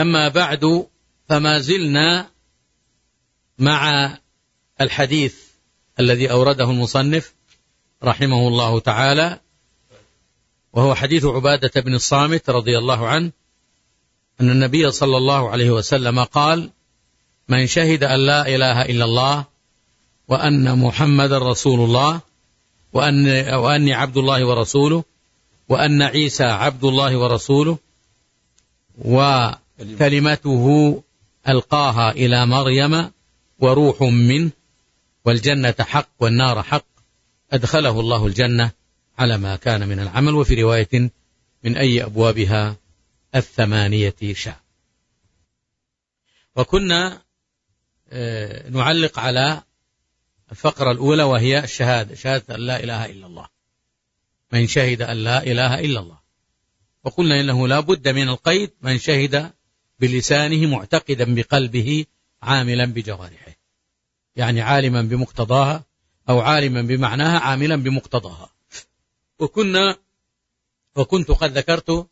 أما بعد فما زلنا مع الحديث الذي أورده المصنف رحمه الله تعالى وهو حديث عبادة بن الصامت رضي الله عنه أن النبي صلى الله عليه وسلم قال من شهد أن لا إله إلا الله وأن محمد رسول الله وأن وأني عبد الله ورسوله وأن عيسى عبد الله ورسوله وكلمته ألقاها إلى مريم وروح منه والجنة حق والنار حق. أدخله الله الجنة على ما كان من العمل وفي رواية من أي أبوابها الثمانية شاء وكنا آه، نعلق على الفقرة الأولى وهي الشهادة شهادة أن لا إله إلا الله. من شهد أن لا إله إلا الله. وقلنا إنه لا بد من القيد من شهد بلسانه معتقدا بقلبه عاملا بجوارحه. يعني عالما بمقتضاها أو عالما بمعناها عاملا بمقتضاها. وكنا وكنت قد ذكرت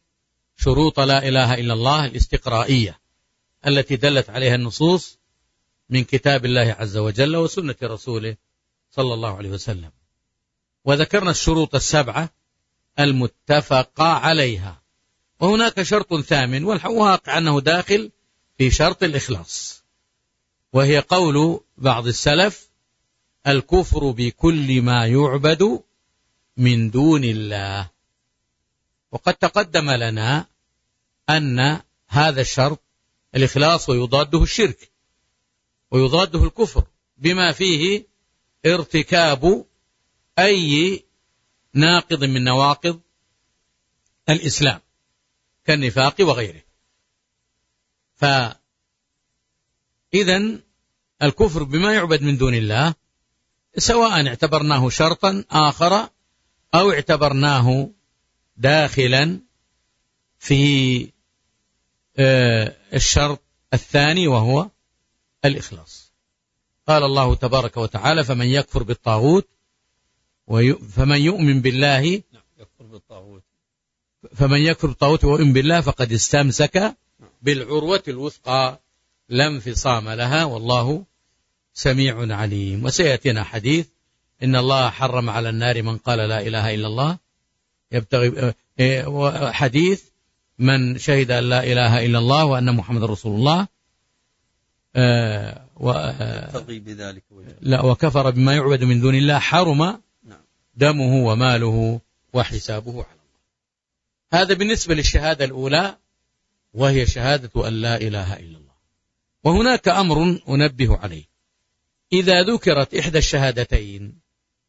شروط لا إله إلا الله الاستقرائية التي دلت عليها النصوص من كتاب الله عز وجل وسنة رسوله صلى الله عليه وسلم. وذكرنا الشروط السبعة المتفق عليها. وهناك شرط ثامن والواقع أنه داخل في شرط الإخلاص. وهي قول بعض السلف الكفر بكل ما يعبد من دون الله. وقد تقدم لنا أن هذا الشرط الإخلاص ويضاده الشرك ويضاده الكفر بما فيه ارتكاب أي ناقض من نواقض الإسلام. كالنفاق وغيره. فإذا الكفر بما يعبد من دون الله سواء اعتبرناه شرطا آخر أو اعتبرناه داخلا في آه، الشرط الثاني وهو الإخلاص. قال الله تبارك وتعالى فمن يكفر بالطاغوت فمن يؤمن بالله نعم، يكفر بالطاغوت. فمن يكفر بالطاغوت ويؤمن بالله فقد استمسك بالعروة الوثقى. لا انفصام لها والله سميع عليم. وسيأتينا حديث إن الله حرم على النار من قال لا إله إلا الله. يبتغي إيه، حديث من شهد أن لا إله إلا الله وأن محمد رسول الله. آه، و آه، بذلك لا وكفر بما يعبد من دون الله حرم نعم. دمه وماله وحسابه الله هذا بالنسبة للشهادة الأولى وهي شهادة أن لا إله إلا الله. وهناك أمر أنبه عليه. إذا ذكرت إحدى الشهادتين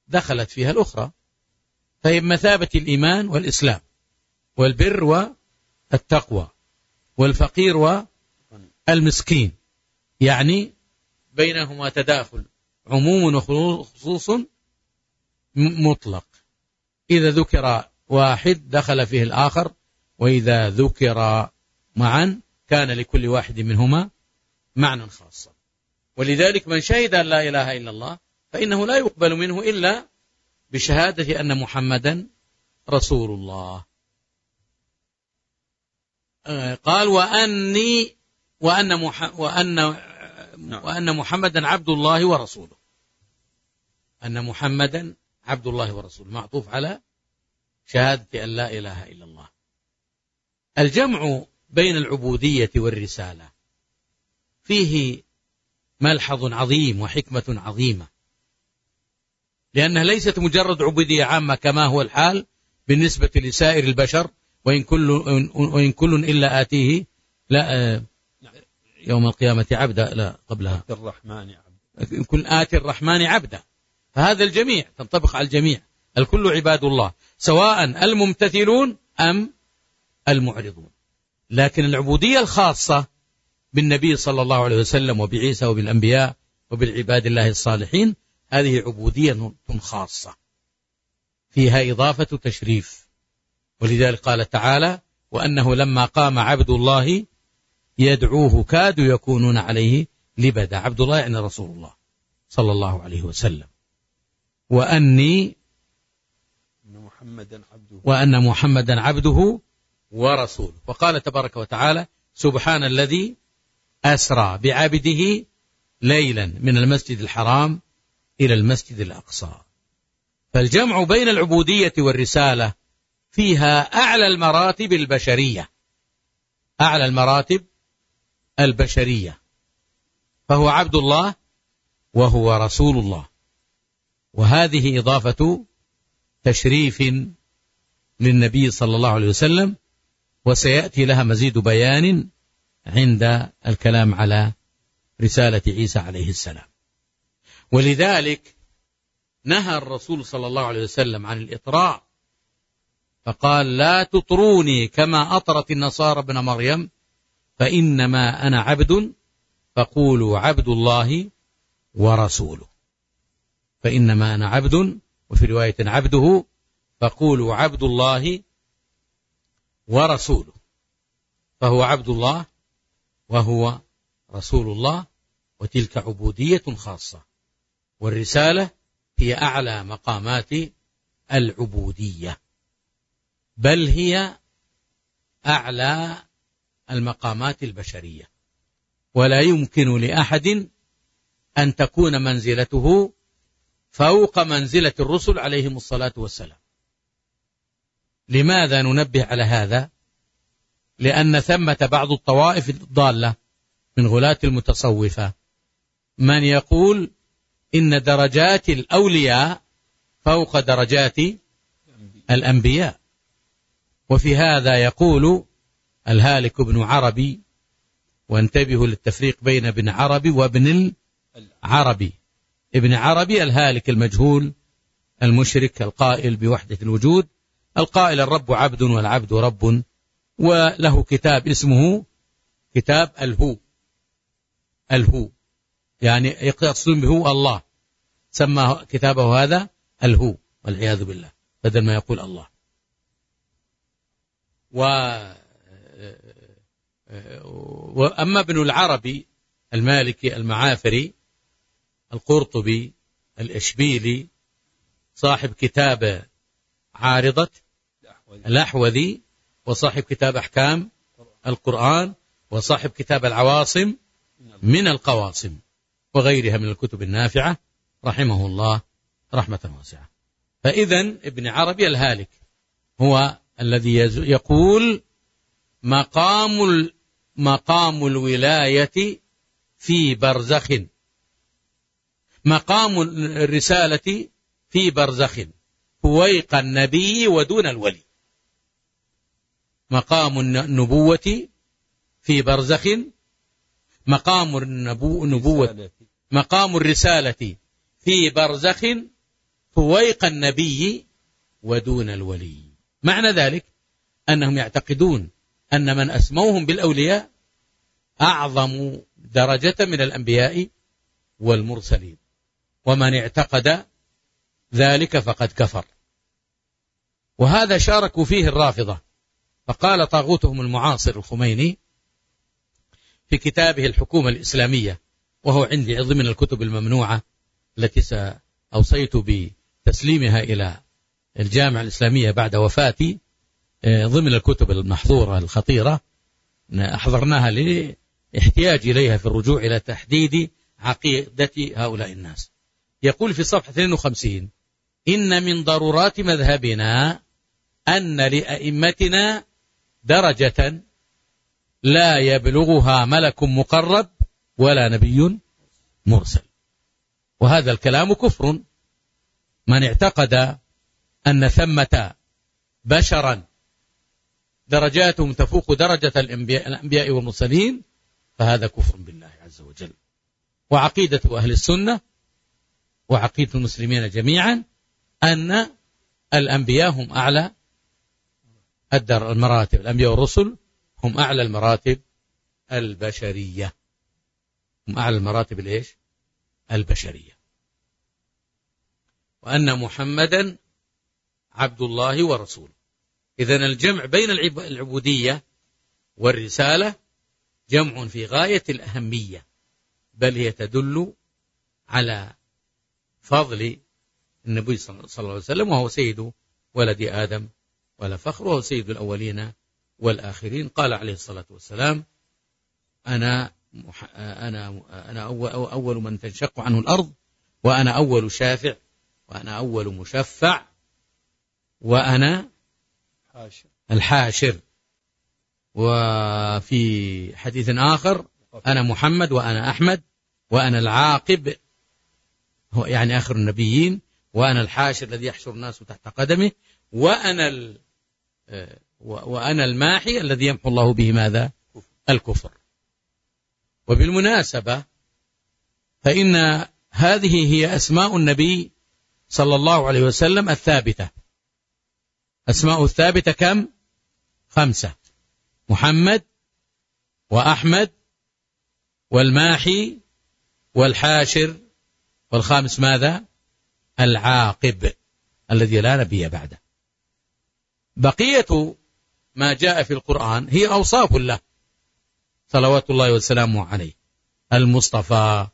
دخلت فيها الأخرى. فهي بمثابة الإيمان والإسلام والبر والتقوى والفقير والمسكين. يعني بينهما تداخل عموم وخصوص مطلق. إذا ذكر واحد دخل فيه الآخر وإذا ذكر معا كان لكل واحد منهما معنى خاصا. ولذلك من شهد أن لا إله إلا الله فإنه لا يقبل منه إلا بشهادة أن محمدا رسول الله. آه، قال وأني وأن مح وأن نعم. وأن محمدا عبد الله ورسوله. أن محمدا عبد الله ورسوله. معطوف على شهادة أن لا إله إلا الله. الجمع بين العبودية والرسالة. فيه ملحظ عظيم وحكمة عظيمة. لأنها ليست مجرد عبودية عامة كما هو الحال بالنسبة لسائر البشر وإن كل, وإن كل إلا آتيه لا يوم القيامة عبدا لا قبلها. الرحمن عبدا. كل آتي الرحمن عبدا. فهذا الجميع تنطبق على الجميع. الكل عباد الله سواء الممتثلون أم المعرضون. لكن العبودية الخاصة بالنبي صلى الله عليه وسلم وبعيسى وبالأنبياء وبالعباد الله الصالحين هذه عبودية خاصة. فيها إضافة تشريف. ولذلك قال تعالى وأنه لما قام عبد الله يدعوه كادوا يكونون عليه لبدا. عبد الله يعني رسول الله صلى الله عليه وسلم. وأني محمدا عبده وأن محمدا عبده ورسوله. وقال تبارك وتعالى سبحان الذي أسرى بعبده ليلا من المسجد الحرام إلى المسجد الأقصى. فالجمع بين العبودية والرسالة فيها أعلى المراتب البشرية. أعلى المراتب البشرية. فهو عبد الله وهو رسول الله. وهذه إضافة تشريف للنبي صلى الله عليه وسلم وسيأتي لها مزيد بيان عند الكلام على رسالة عيسى عليه السلام. ولذلك نهى الرسول صلى الله عليه وسلم عن الإطراء فقال لا تطروني كما أطرت النصارى ابن مريم فإنما أنا عبد فقولوا عبد الله ورسوله فإنما أنا عبد وفي رواية عبده فقولوا عبد الله ورسوله. فهو عبد الله وهو رسول الله وتلك عبودية خاصة. والرسالة هي أعلى مقامات العبودية. بل هي أعلى المقامات البشرية. ولا يمكن لأحد أن تكون منزلته فوق منزلة الرسل عليهم الصلاة والسلام. لماذا ننبه على هذا؟ لأن ثمة بعض الطوائف الضالة من غلاة المتصوفة. من يقول إن درجات الأولياء فوق درجات الأنبياء. وفي هذا يقول الهالك بن عربي وانتبهوا للتفريق بين ابن عربي وابن العربي. ابن عربي الهالك المجهول المشرك القائل بوحدة الوجود القائل الرب عبد والعبد رب وله كتاب اسمه كتاب الهو. الهو. يعني يقصدون به الله. سمى كتابه هذا الهو والعياذ بالله بدل ما يقول الله. و وأما ابن العربي المالكي المعافري القرطبي الإشبيلي صاحب كتاب عارضة الأحوذي وصاحب كتاب أحكام القرآن وصاحب كتاب العواصم من القواصم وغيرها من الكتب النافعة رحمه الله رحمة واسعة. فإذا ابن عربي الهالك هو الذي يقول مقام مقام الولاية في برزخ مقام الرسالة في برزخ فويق النبي ودون الولي. مقام النبوة في برزخ مقام النبوة مقام الرسالة في برزخ فويق النبي ودون الولي. معنى ذلك أنهم يعتقدون أن من أسموهم بالأولياء أعظم درجة من الأنبياء والمرسلين. ومن اعتقد ذلك فقد كفر. وهذا شاركوا فيه الرافضة. فقال طاغوتهم المعاصر الخميني في كتابه الحكومة الإسلامية وهو عندي ضمن الكتب الممنوعة التي سأوصيت بتسليمها إلى الجامعة الإسلامية بعد وفاتي آه، ضمن الكتب المحظورة الخطيرة أحضرناها لاحتياج إليها في الرجوع إلى تحديد عقيدة هؤلاء الناس. يقول في صفحة 52 إن من ضرورات مذهبنا أن لأئمتنا درجة لا يبلغها ملك مقرب ولا نبي مرسل. وهذا الكلام كفر. من اعتقد أن ثمة بشرا درجاتهم تفوق درجة الأنبياء والمرسلين فهذا كفر بالله عز وجل. وعقيدة أهل السنة وعقيدة المسلمين جميعا أن الأنبياء هم أعلى المراتب. الأنبياء والرسل هم أعلى المراتب البشرية. هم أعلى المراتب الإيش؟ البشرية. وأن محمدا عبد الله ورسوله. إذا الجمع بين العبودية والرسالة جمع في غاية الأهمية بل هي تدل على فضل النبي صلى الله عليه وسلم وهو سيد ولد آدم ولا فخر وهو سيد الأولين والآخرين. قال عليه الصلاة والسلام أنا أنا أنا أول من تنشق عنه الأرض وأنا أول شافع وأنا أول مشفع وأنا الحاشر. وفي حديث آخر أنا محمد وأنا أحمد وأنا العاقب. هو يعني آخر النبيين وأنا الحاشر الذي يحشر الناس تحت قدمه وأنا وأنا الماحي الذي يمحو الله به ماذا؟ الكفر. وبالمناسبة فإن هذه هي أسماء النبي صلى الله عليه وسلم الثابتة. أسماء الثابتة كم؟ خمسة. محمد وأحمد والماحي والحاشر والخامس ماذا؟ العاقب الذي لا نبي بعده. بقية ما جاء في القرآن هي أوصاف له صلوات الله وسلامه عليه. المصطفى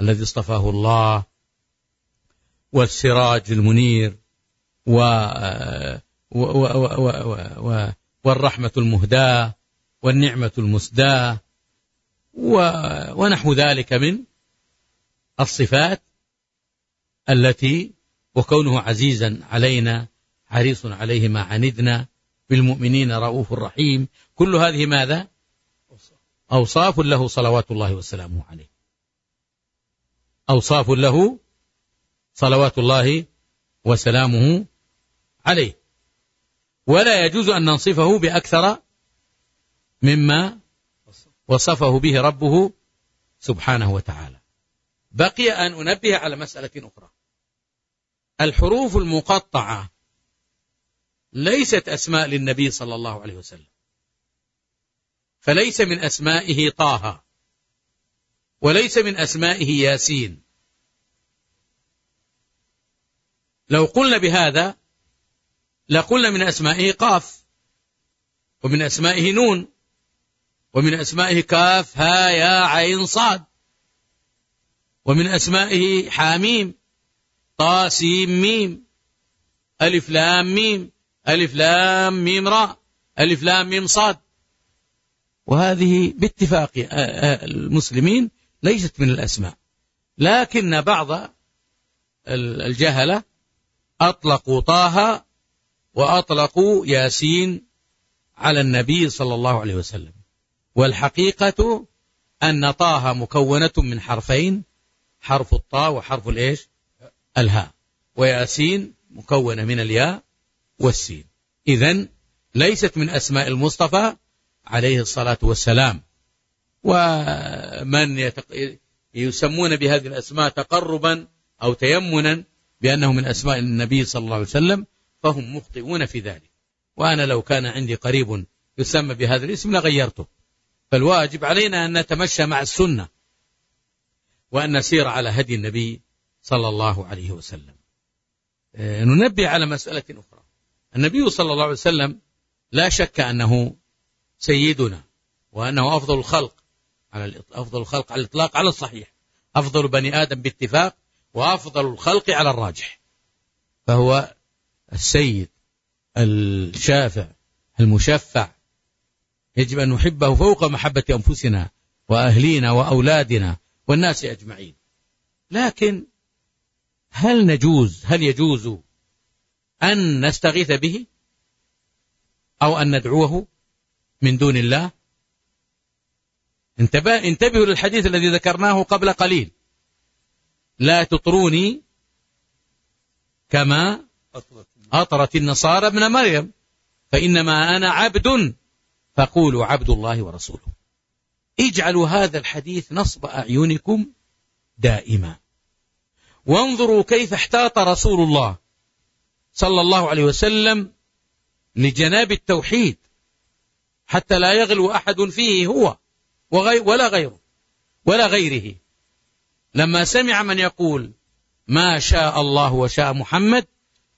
الذي اصطفاه الله والسراج المنير و والرحمة المهداة والنعمة المسداة ونحو ذلك من الصفات التي وكونه عزيزا علينا حريص عليه ما عندنا بالمؤمنين رؤوف رحيم. كل هذه ماذا؟ أوصاف له صلوات الله وسلامه عليه. أوصاف له صلوات الله وسلامه عليه. ولا يجوز أن ننصفه بأكثر مما وصفه به ربه سبحانه وتعالى. بقي أن أنبه على مسألة أخرى. الحروف المقطعة ليست أسماء للنبي صلى الله عليه وسلم. فليس من أسمائه طه وليس من أسمائه ياسين. لو قلنا بهذا لقلنا من أسمائه قاف ومن أسمائه نون ومن أسمائه كاف ها يا عين صاد. ومن أسمائه حاميم طا سين ميم ألف لام ميم ألف لام ميم راء ألف لام ميم صاد. وهذه باتفاق المسلمين ليست من الأسماء. لكن بعض الجهلة أطلقوا طه وأطلقوا ياسين على النبي صلى الله عليه وسلم. والحقيقة أن طه مكونة من حرفين حرف الطاء وحرف الإيش؟ الهاء. وياسين مكونة من الياء والسين. إذا ليست من أسماء المصطفى عليه الصلاة والسلام. ومن يتق... يسمون بهذه الأسماء تقربا أو تيمنا بأنه من أسماء النبي صلى الله عليه وسلم فهم مخطئون في ذلك. وأنا لو كان عندي قريب يسمى بهذا الاسم لغيرته. فالواجب علينا أن نتمشى مع السنة. وأن نسير على هدي النبي صلى الله عليه وسلم. آه، ننبه على مسألة أخرى. النبي صلى الله عليه وسلم لا شك أنه سيدنا وأنه أفضل الخلق على أفضل الخلق على الإطلاق على الصحيح. أفضل بني آدم باتفاق وأفضل الخلق على الراجح. فهو السيد الشافع المشفع. يجب أن نحبه فوق محبة أنفسنا وأهلينا وأولادنا والناس أجمعين. لكن هل نجوز هل يجوز أن نستغيث به أو أن ندعوه من دون الله؟ انتبهوا للحديث الذي ذكرناه قبل قليل. لا تطروني كما أطرت النصارى ابن مريم فإنما أنا عبد فقولوا عبد الله ورسوله. اجعلوا هذا الحديث نصب أعينكم دائما. وانظروا كيف احتاط رسول الله صلى الله عليه وسلم لجناب التوحيد حتى لا يغلو أحد فيه هو ولا غيره ولا غيره. لما سمع من يقول ما شاء الله وشاء محمد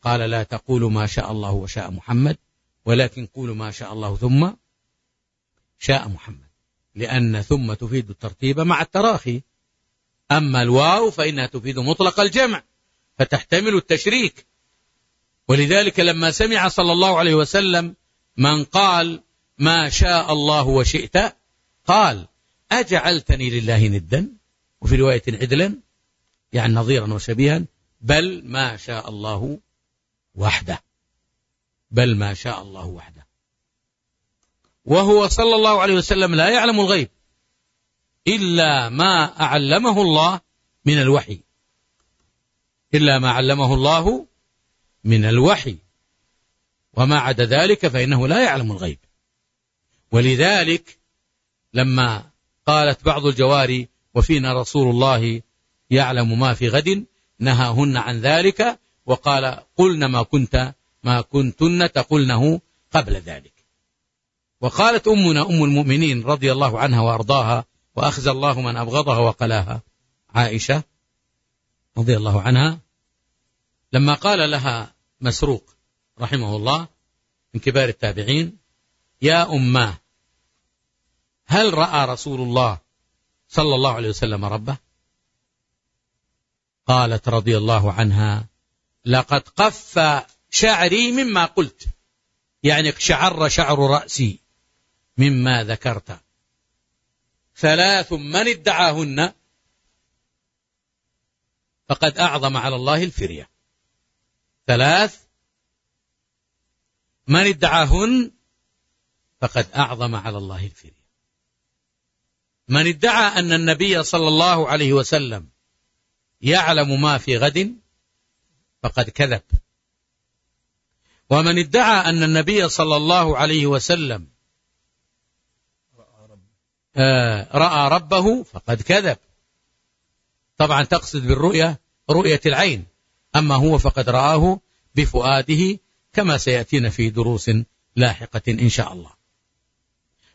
قال لا تقولوا ما شاء الله وشاء محمد ولكن قولوا ما شاء الله ثم شاء محمد. لأن ثم تفيد الترتيب مع التراخي. أما الواو فإنها تفيد مطلق الجمع فتحتمل التشريك. ولذلك لما سمع صلى الله عليه وسلم من قال ما شاء الله وشئت قال أجعلتني لله ندا؟ وفي رواية عدلا يعني نظيرا وشبيها بل ما شاء الله وحده. بل ما شاء الله وحده. وهو صلى الله عليه وسلم لا يعلم الغيب إلا ما أعلمه الله من الوحي. إلا ما علمه الله من الوحي. وما عدا ذلك فإنه لا يعلم الغيب. ولذلك لما قالت بعض الجواري وفينا رسول الله يعلم ما في غد نهاهن عن ذلك. وقال قلن ما كنت ما كنتن تقولنه قبل ذلك. وقالت أمنا أم المؤمنين رضي الله عنها وأرضاها وأخزى الله من أبغضها وقلاها. عائشة رضي الله عنها لما قال لها مسروق رحمه الله من كبار التابعين يا أماه هل رأى رسول الله صلى الله عليه وسلم ربه؟ قالت رضي الله عنها لقد قف شعري مما قلت. يعني شعر شعر رأسي. مما ذكرت. ثلاث من ادعاهن فقد أعظم على الله الفرية. ثلاث من ادعاهن فقد أعظم على الله الفرية. من ادعى أن النبي صلى الله عليه وسلم يعلم ما في غد فقد كذب. ومن ادعى أن النبي صلى الله عليه وسلم رأى ربه فقد كذب. طبعا تقصد بالرؤية رؤية العين. أما هو فقد رآه بفؤاده كما سيأتينا في دروس لاحقة إن شاء الله.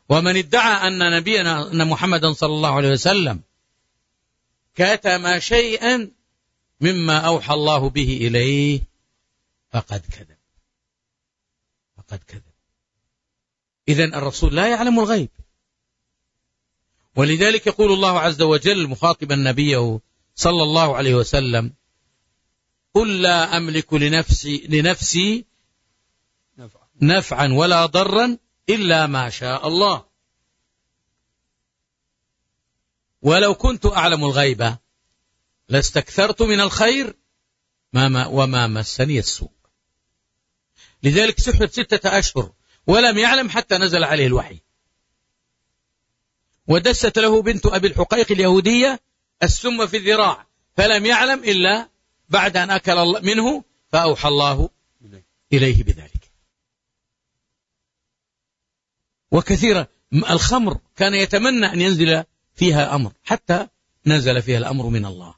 ومن ادعى أن نبينا أن محمدا صلى الله عليه وسلم كتم شيئا مما أوحى الله به إليه فقد كذب. فقد كذب. إذا الرسول لا يعلم الغيب. ولذلك يقول الله عز وجل مخاطبا نبيه صلى الله عليه وسلم قل لا أملك لنفسي, لنفسي نفعا ولا ضرا إلا ما شاء الله. ولو كنت أعلم الغيبة لاستكثرت من الخير ما وما مسني السوء. لذلك سحر ستة أشهر ولم يعلم حتى نزل عليه الوحي. ودست له بنت أبي الحقيق اليهودية السم في الذراع فلم يعلم إلا بعد أن أكل منه فأوحى الله إليه بذلك. وكثيرا الخمر كان يتمنى أن ينزل فيها أمر حتى نزل فيها الأمر من الله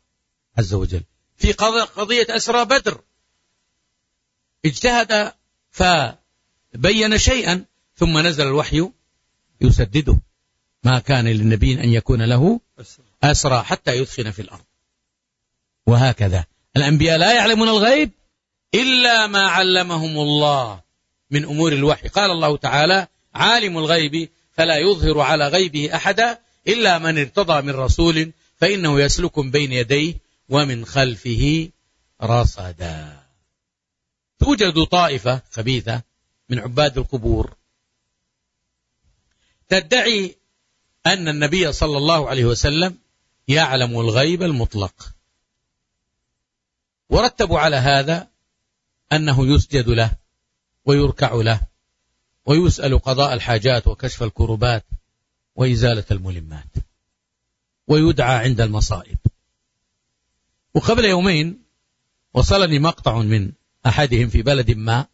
عز وجل. في قضية أسرى بدر اجتهد فبين شيئا ثم نزل الوحي يسدده. ما كان للنبي أن يكون له أسرى حتى يدخن في الأرض. وهكذا. الأنبياء لا يعلمون الغيب إلا ما علمهم الله من أمور الوحي. قال الله تعالى عالم الغيب فلا يظهر على غيبه أحدا إلا من ارتضى من رسول فإنه يسلك بين يديه ومن خلفه رصدا. توجد طائفة خبيثة من عباد القبور تدعي أن النبي صلى الله عليه وسلم يعلم الغيب المطلق. ورتبوا على هذا أنه يسجد له ويركع له ويسأل قضاء الحاجات وكشف الكربات وإزالة الملمات ويدعى عند المصائب. وقبل يومين وصلني مقطع من أحدهم في بلد ما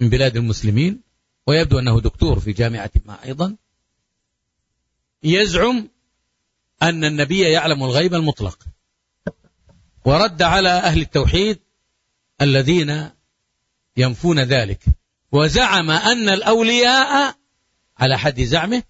من بلاد المسلمين ويبدو أنه دكتور في جامعة ما أيضا. يزعم أن النبي يعلم الغيب المطلق. ورد على أهل التوحيد الذين ينفون ذلك. وزعم أن الأولياء على حد زعمه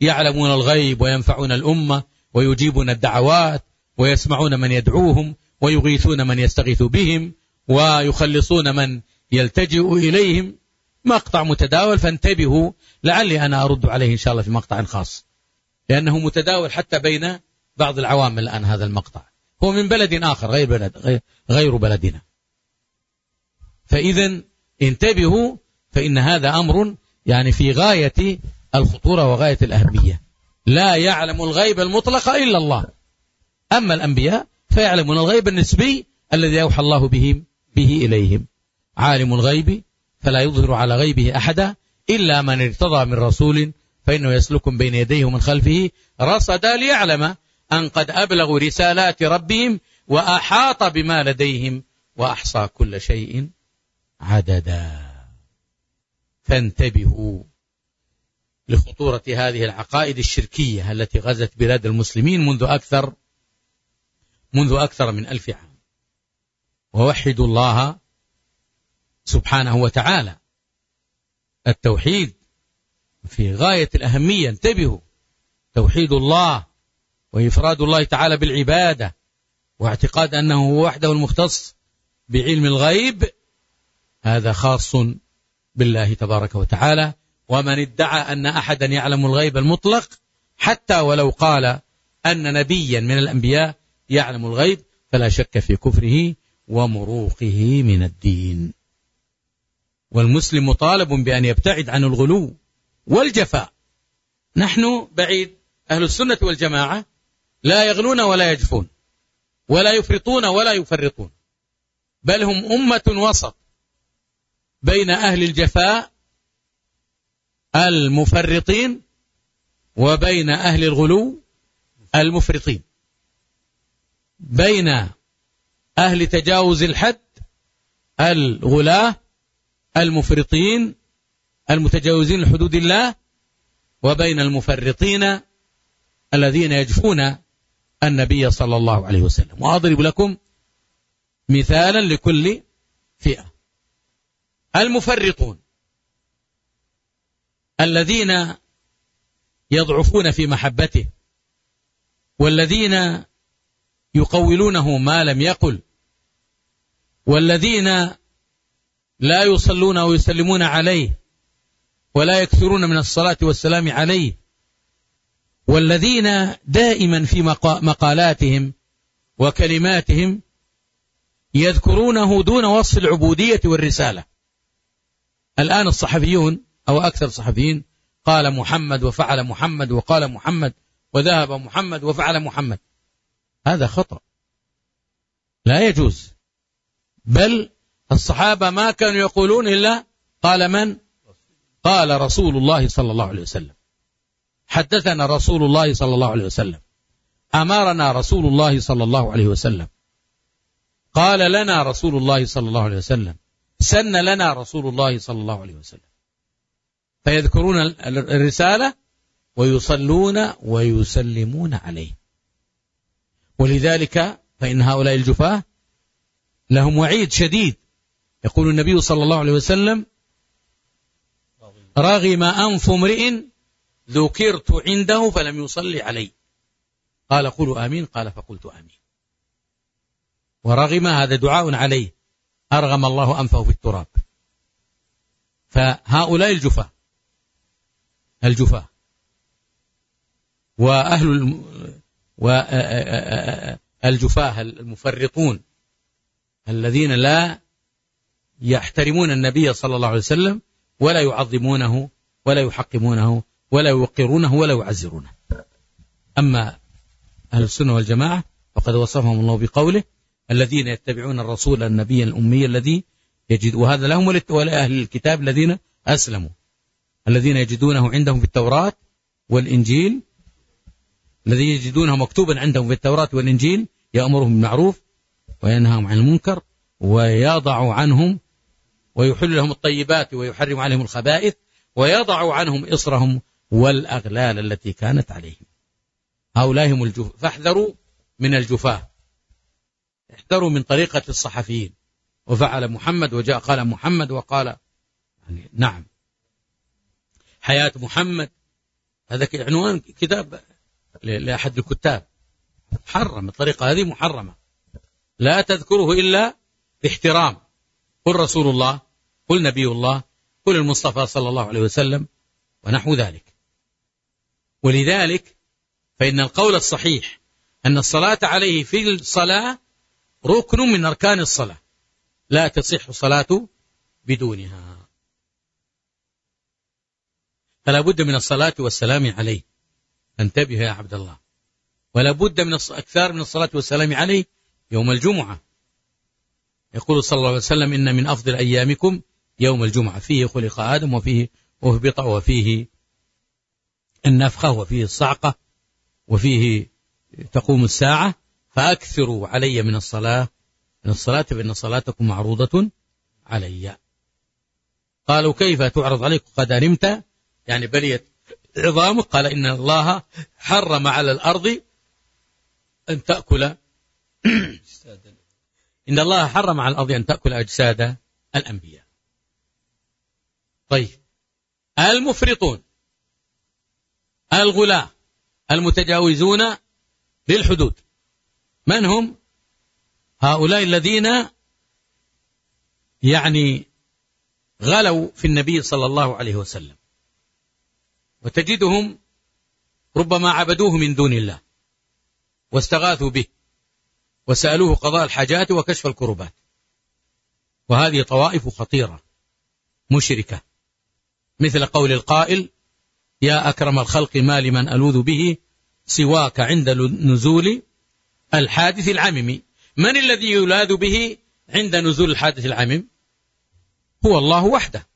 يعلمون الغيب وينفعون الأمة ويجيبون الدعوات ويسمعون من يدعوهم ويغيثون من يستغيث بهم ويخلصون من يلتجئ إليهم. مقطع متداول فانتبهوا لعلي أنا أرد عليه إن شاء الله في مقطع خاص. لأنه متداول حتى بين بعض العوام الآن هذا المقطع. هو من بلد آخر غير بلد غير بلدنا. فإذا انتبهوا فإن هذا أمر يعني في غاية الخطورة وغاية الأهمية. لا يعلم الغيب المطلق إلا الله. أما الأنبياء فيعلمون الغيب النسبي الذي يوحى الله به, به إليهم. عالم الغيب فلا يظهر على غيبه أحدا إلا من ارتضى من رسول فإنه يسلك بين يديه ومن خلفه رصدا ليعلم أن قد أبلغوا رسالات ربهم وأحاط بما لديهم وأحصى كل شيء عددا. فانتبهوا لخطورة هذه العقائد الشركية التي غزت بلاد المسلمين منذ أكثر منذ أكثر من ألف عام. ووحدوا الله سبحانه وتعالى. التوحيد في غاية الأهمية. انتبهوا. توحيد الله وإفراد الله تعالى بالعبادة واعتقاد أنه هو وحده المختص بعلم الغيب هذا خاص بالله تبارك وتعالى. ومن ادعى أن أحدا يعلم الغيب المطلق حتى ولو قال أن نبيا من الأنبياء يعلم الغيب فلا شك في كفره ومروقه من الدين. والمسلم مطالب بأن يبتعد عن الغلو. والجفاء. نحن بعيد أهل السنة والجماعة لا يغلون ولا يجفون ولا يفرطون ولا يفرطون بل هم أمة وسط بين أهل الجفاء المفرطين وبين أهل الغلو المفرطين. بين أهل تجاوز الحد الغلاة المفرطين المتجاوزين لحدود الله وبين المفرطين الذين يجفون النبي صلى الله عليه وسلم. وأضرب لكم مثالا لكل فئة. المفرطون الذين يضعفون في محبته والذين يقولونه ما لم يقل والذين لا يصلون ويسلمون عليه ولا يكثرون من الصلاة والسلام عليه. والذين دائما في مقالاتهم وكلماتهم يذكرونه دون وصف العبودية والرسالة. الآن الصحفيون أو أكثر الصحفيين قال محمد وفعل محمد وقال محمد وذهب محمد وفعل محمد. هذا خطأ. لا يجوز. بل الصحابة ما كانوا يقولون إلا قال من؟ قال رسول الله صلى الله عليه وسلم. حدثنا رسول الله صلى الله عليه وسلم. أمرنا رسول الله صلى الله عليه وسلم. قال لنا رسول الله صلى الله عليه وسلم. سن لنا رسول الله صلى الله عليه وسلم. فيذكرون الرسالة ويصلون ويسلمون عليه. ولذلك فإن هؤلاء الجفاة لهم وعيد شديد. يقول النبي صلى الله عليه وسلم رغم أنف امرئ ذكرت عنده فلم يصلي علي. قال قولوا آمين قال فقلت آمين. ورغم هذا دعاء عليه أرغم الله أنفه في التراب. فهؤلاء الجفاة الجفاة وأهل الجفاة المفرطون الذين لا يحترمون النبي صلى الله عليه وسلم ولا يعظمونه ولا يحقمونه ولا يوقرونه ولا يعزرونه. أما أهل السنة والجماعة فقد وصفهم الله بقوله الذين يتبعون الرسول النبي الأمي الذي يجد وهذا لهم ولأهل الكتاب الذين أسلموا. الذين يجدونه عندهم في التوراة والإنجيل الذي يجدونه مكتوبا عندهم في التوراة والإنجيل يأمرهم بالمعروف وينهاهم عن المنكر ويضع عنهم ويحل لهم الطيبات ويحرم عليهم الخبائث ويضع عنهم إصرهم والأغلال التي كانت عليهم. هؤلاء هم الجف فاحذروا من الجفاة. احذروا من طريقة الصحفيين. وفعل محمد وجاء قال محمد وقال يعني نعم. حياة محمد هذا عنوان كتاب لأحد الكتاب. محرم الطريقة هذه محرمة. لا تذكره إلا باحترام. قل رسول الله قل نبي الله قل المصطفى صلى الله عليه وسلم ونحو ذلك. ولذلك فإن القول الصحيح أن الصلاة عليه في الصلاة ركن من أركان الصلاة لا تصح الصلاة بدونها. فلا بد من الصلاة والسلام عليه. انتبه يا عبد الله. ولا بد من أكثر من الصلاة والسلام عليه يوم الجمعة. يقول صلى الله عليه وسلم إن من أفضل أيامكم يوم الجمعة فيه خلق آدم وفيه أهبط وفيه النفخة وفيه الصعقة وفيه تقوم الساعة فأكثروا علي من الصلاة من الصلاة فإن صلاتكم معروضة علي. قالوا كيف تعرض عليك؟ قد نمت يعني بليت عظامك قال إن الله حرم على الأرض أن تأكل. إن الله حرم على الأرض أن تأكل أجساد الأنبياء. طيب. المفرطون. الغلاة. المتجاوزون للحدود. من هم؟ هؤلاء الذين يعني غلوا في النبي صلى الله عليه وسلم. وتجدهم ربما عبدوه من دون الله. واستغاثوا به. وسألوه قضاء الحاجات وكشف الكربات. وهذه طوائف خطيرة مشركة. مثل قول القائل يا أكرم الخلق ما لمن ألوذ به سواك عند نزول الحادث العمم. من الذي يلاذ به عند نزول الحادث العمم؟ هو الله وحده.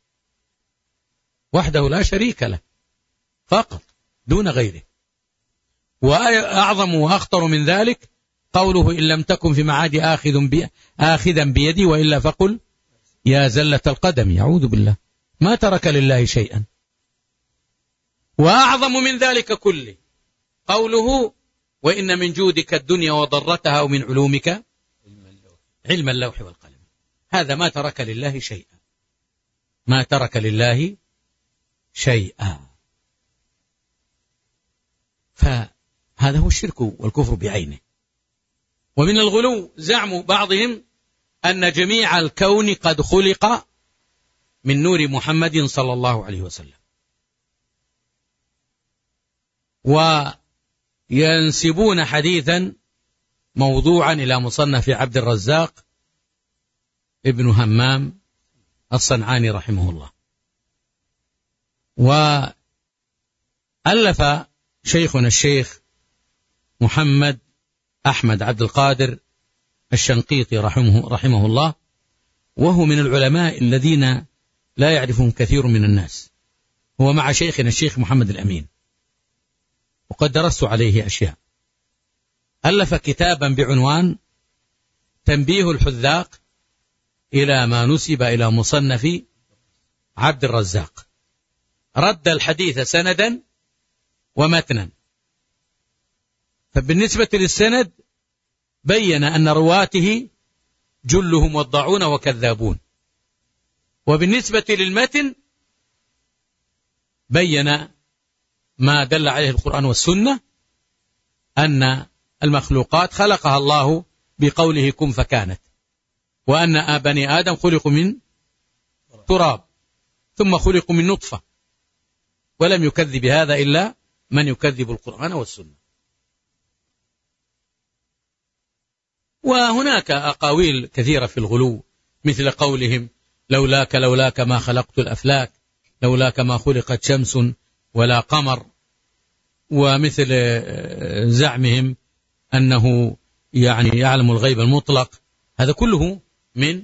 وحده لا شريك له فقط دون غيره. وأعظم وأخطر من ذلك قوله إن لم تكن في معاد آخذ بي آخذا بيدي وإلا فقل يا زلة القدم يعوذ بالله. ما ترك لله شيئا. وأعظم من ذلك كله قوله وإن من جودك الدنيا وضرتها ومن علومك علم اللوح والقلم. هذا ما ترك لله شيئا. ما ترك لله شيئا. فهذا هو الشرك والكفر بعينه. ومن الغلو زعم بعضهم أن جميع الكون قد خلق من نور محمد صلى الله عليه وسلم. وينسبون حديثا موضوعا إلى مصنف عبد الرزاق ابن همام الصنعاني رحمه الله. وألف شيخنا الشيخ محمد أحمد عبد القادر الشنقيطي رحمه, رحمه الله وهو من العلماء الذين لا يعرفهم كثير من الناس. هو مع شيخنا الشيخ محمد الأمين. وقد درست عليه أشياء. ألف كتابا بعنوان تنبيه الحذاق إلى ما نسب إلى مصنف عبد الرزاق. رد الحديث سندا ومتنا. فبالنسبة للسند بين أن رواته جلهم وضعون وكذابون. وبالنسبة للمتن بين ما دل عليه القرآن والسنة أن المخلوقات خلقها الله بقوله كن فكانت وأن بني آدم خلقوا من تراب ثم خلقوا من نطفة ولم يكذب هذا إلا من يكذب القرآن والسنة. وهناك أقاويل كثيرة في الغلو مثل قولهم لولاك لولاك ما خلقت الأفلاك لولاك ما خلقت شمس ولا قمر ومثل زعمهم أنه يعني يعلم الغيب المطلق. هذا كله من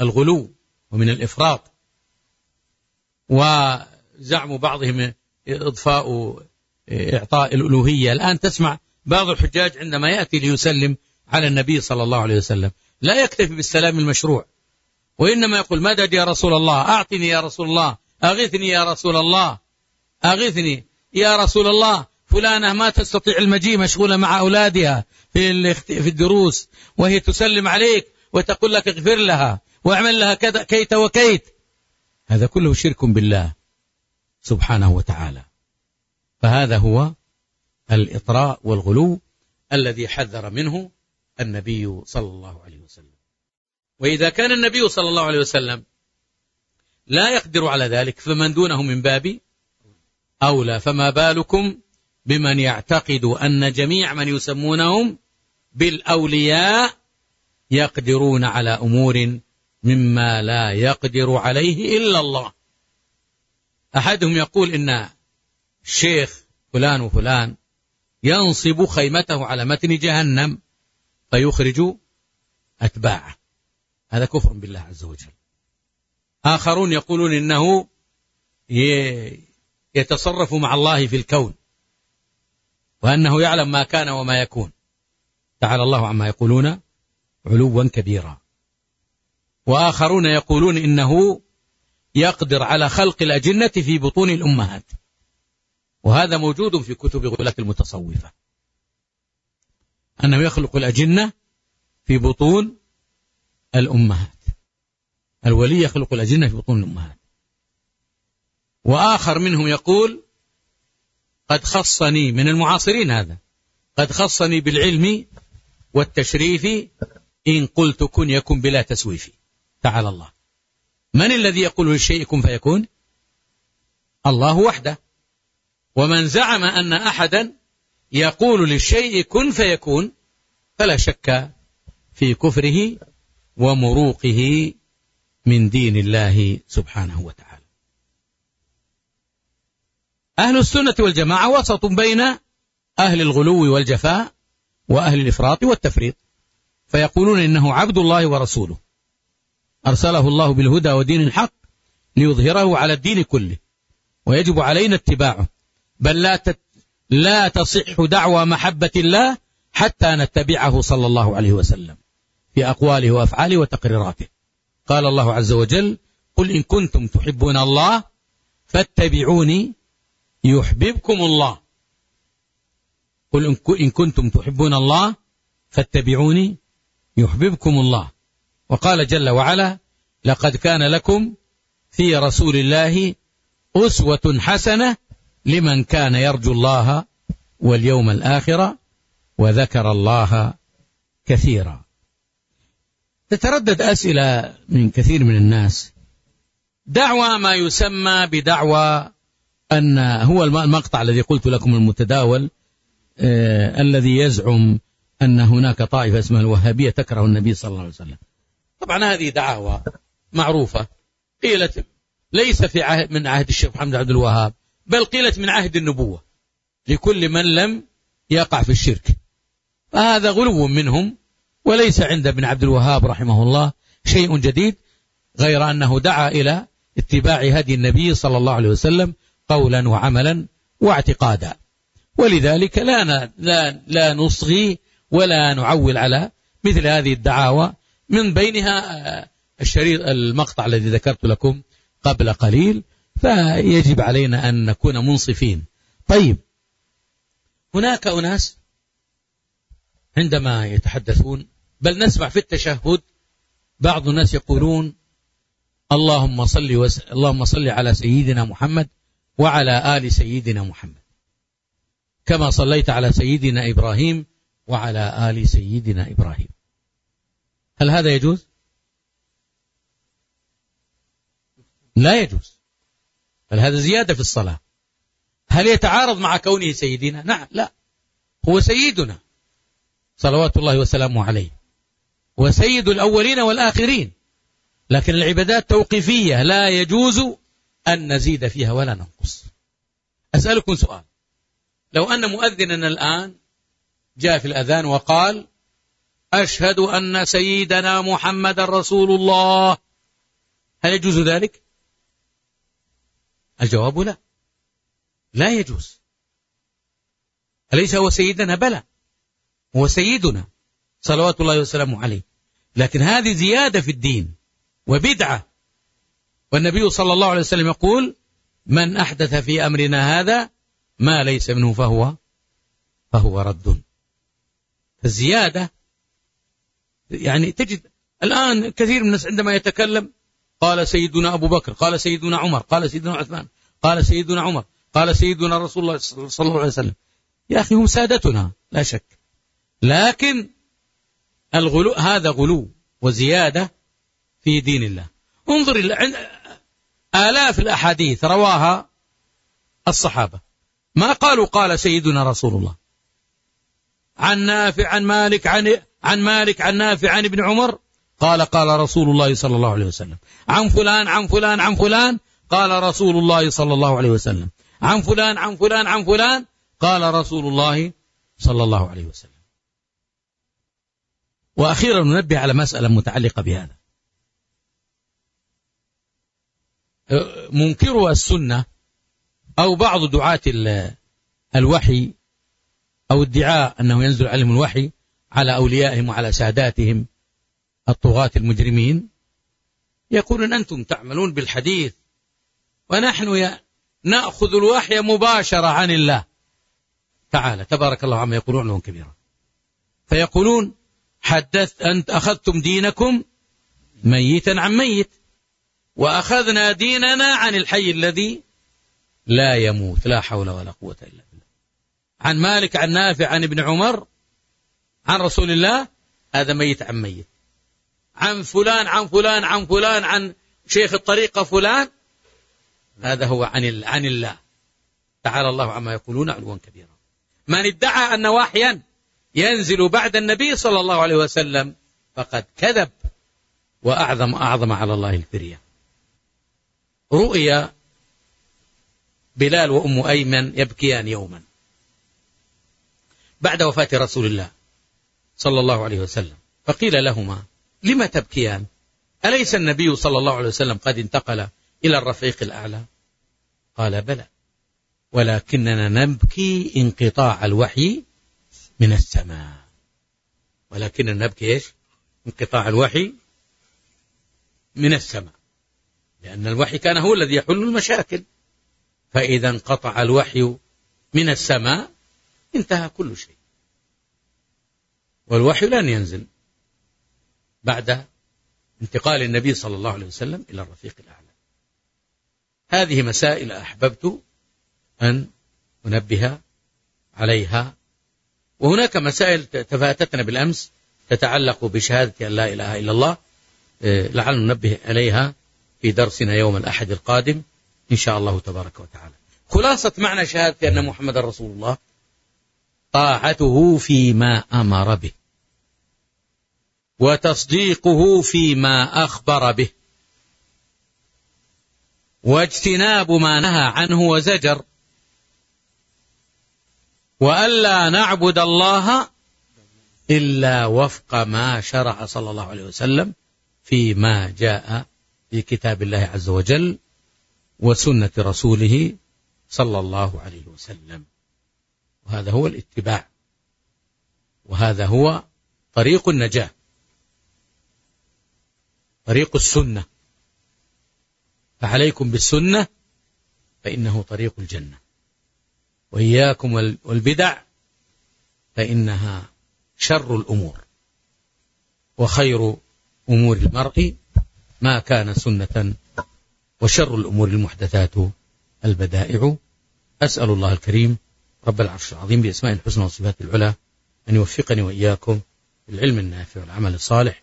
الغلو ومن الإفراط. وزعم بعضهم إضفاء إعطاء الألوهية. الآن تسمع بعض الحجاج عندما يأتي ليسلم على النبي صلى الله عليه وسلم. لا يكتفي بالسلام المشروع. وإنما يقول مدد يا رسول الله أعطني يا رسول الله أغثني يا رسول الله أغثني يا رسول الله. فلانة ما تستطيع المجيء مشغولة مع أولادها في في الدروس وهي تسلم عليك وتقول لك اغفر لها واعمل لها كذا كيت وكيت. هذا كله شرك بالله سبحانه وتعالى. فهذا هو الإطراء والغلو الذي حذر منه النبي صلى الله عليه وسلم. وإذا كان النبي صلى الله عليه وسلم لا يقدر على ذلك فمن دونه من باب أولى. فما بالكم بمن يعتقد أن جميع من يسمونهم بالأولياء يقدرون على أمور مما لا يقدر عليه إلا الله. أحدهم يقول إن الشيخ فلان وفلان ينصب خيمته على متن جهنم. فيخرج أتباعه. هذا كفر بالله عز وجل. آخرون يقولون إنه يتصرف مع الله في الكون وأنه يعلم ما كان وما يكون. تعالى الله عما يقولون علوا كبيرا. وآخرون يقولون إنه يقدر على خلق الأجنة في بطون الأمهات. وهذا موجود في كتب غلاة المتصوفة. أنه يخلق الأجنة في بطون الأمهات. الولي يخلق الأجنة في بطون الأمهات. وآخر منهم يقول قد خصني من المعاصرين هذا قد خصني بالعلم والتشريف إن قلت كن يكن بلا تسويف. تعالى الله. من الذي يقول للشيء كن فيكون؟ الله وحده. ومن زعم أن أحدا يقول للشيء كن فيكون فلا شك في كفره ومروقه من دين الله سبحانه وتعالى. أهل السنة والجماعة وسط بين أهل الغلو والجفاء وأهل الإفراط والتفريط فيقولون إنه عبد الله ورسوله. أرسله الله بالهدى ودين الحق ليظهره على الدين كله ويجب علينا اتباعه. بل لا لا تصح دعوى محبة الله حتى نتبعه صلى الله عليه وسلم في أقواله وأفعاله وتقريراته. قال الله عز وجل قل إن كنتم تحبون الله فاتبعوني يحببكم الله. قل إن كنتم تحبون الله فاتبعوني يحببكم الله. وقال جل وعلا لقد كان لكم في رسول الله أسوة حسنة لمن كان يرجو الله واليوم الآخر وذكر الله كثيرا. تتردد أسئلة من كثير من الناس. دعوى ما يسمى بدعوى أن هو المقطع الذي قلت لكم المتداول آه الذي يزعم أن هناك طائفة اسمها الوهابية تكره النبي صلى الله عليه وسلم. طبعا هذه دعاوى معروفة. قيلت ليس في عهد من عهد الشيخ محمد عبد الوهاب. بل قيلت من عهد النبوة لكل من لم يقع في الشرك. فهذا غلو منهم وليس عند ابن عبد الوهاب رحمه الله شيء جديد غير أنه دعا إلى اتباع هدي النبي صلى الله عليه وسلم قولا وعملا واعتقادا. ولذلك لا لا لا نصغي ولا نعول على مثل هذه الدعاوى من بينها الشريط المقطع الذي ذكرت لكم قبل قليل فيجب علينا أن نكون منصفين. طيب هناك أناس عندما يتحدثون بل نسمع في التشهد بعض الناس يقولون اللهم صل وس... اللهم صل على سيدنا محمد وعلى آل سيدنا محمد كما صليت على سيدنا إبراهيم وعلى آل سيدنا إبراهيم. هل هذا يجوز؟ لا يجوز. بل هذا زيادة في الصلاة؟ هل يتعارض مع كونه سيدنا؟ نعم لا. هو سيدنا. صلوات الله وسلامه عليه. وسيد الأولين والآخرين. لكن العبادات توقيفية لا يجوز أن نزيد فيها ولا ننقص. أسألكم سؤال. لو أن مؤذنا الآن جاء في الأذان وقال أشهد أن سيدنا محمد رسول الله. هل يجوز ذلك؟ الجواب لا. لا يجوز. أليس هو سيدنا؟ بلى. هو سيدنا صلوات الله وسلامه عليه. لكن هذه زيادة في الدين وبدعة. والنبي صلى الله عليه وسلم يقول من أحدث في أمرنا هذا ما ليس منه فهو فهو رد. الزيادة يعني تجد الآن كثير من الناس عندما يتكلم قال سيدنا أبو بكر قال سيدنا عمر قال سيدنا عثمان قال سيدنا عمر قال سيدنا رسول الله صلى الله عليه وسلم. يا أخي هم سادتنا لا شك. لكن الغلو هذا غلو وزيادة في دين الله. انظر آلاف الأحاديث رواها الصحابة. ما قالوا قال سيدنا رسول الله. عن نافع عن مالك عن عن مالك عن نافع عن ابن عمر قال قال رسول الله صلى الله عليه وسلم. عن فلان عن فلان عن فلان. قال رسول الله صلى الله عليه وسلم. عن فلان عن فلان عن فلان. قال رسول الله صلى الله عليه وسلم. وأخيرا ننبه على مسألة متعلقة بهذا. منكروا السنة أو بعض دعاة الوحي أو ادعاء أنه ينزل عليهم الوحي على أوليائهم وعلى ساداتهم الطغاة المجرمين يقولون أنتم تعملون بالحديث ونحن نأخذ الوحي مباشرة عن الله. تعالى تبارك الله عما يقولون لهم كبيرا. فيقولون حدث أنت أخذتم دينكم ميتا عن ميت وأخذنا ديننا عن الحي الذي لا يموت لا حول ولا قوة إلا بالله. عن مالك عن نافع عن ابن عمر عن رسول الله هذا ميت عن ميت. عن فلان عن فلان عن فلان عن شيخ الطريقة فلان. هذا هو عن عن الله. تعالى الله عما يقولون علوا كبيرا. من ادعى أن وحيا ينزل بعد النبي صلى الله عليه وسلم فقد كذب وأعظم أعظم على الله الفرية. رؤيا بلال وأم أيمن يبكيان يوما. بعد وفاة رسول الله صلى الله عليه وسلم. فقيل لهما لم تبكيان؟ أليس النبي صلى الله عليه وسلم قد انتقل إلى الرفيق الأعلى؟ قال بلى ولكننا نبكي انقطاع الوحي من السماء. ولكننا نبكي إيش؟ انقطاع الوحي من السماء. لأن الوحي كان هو الذي يحل المشاكل. فإذا انقطع الوحي من السماء انتهى كل شيء. والوحي لن ينزل. بعد انتقال النبي صلى الله عليه وسلم إلى الرفيق الأعلى. هذه مسائل أحببت أن أنبه عليها. وهناك مسائل تفاتتنا بالأمس تتعلق بشهادة أن لا إله إلا الله. آه، لعل ننبه عليها في درسنا يوم الأحد القادم إن شاء الله تبارك وتعالى. خلاصة معنى شهادة أن محمد رسول الله. طاعته فيما أمر به. وتصديقه فيما أخبر به. واجتناب ما نهى عنه وزجر. وألا نعبد الله إلا وفق ما شرع صلى الله عليه وسلم فيما جاء في كتاب الله عز وجل وسنة رسوله صلى الله عليه وسلم. وهذا هو الاتباع. وهذا هو طريق النجاة. طريق السنة. فعليكم بالسنة فإنه طريق الجنة. وإياكم والبدع فإنها شر الأمور. وخير أمور المرء ما كان سنة وشر الأمور المحدثات. البدائع. أسأل الله الكريم رب العرش العظيم بأسماء الحسنى والصفات العلى أن يوفقني وإياكم بالعلم النافع والعمل الصالح.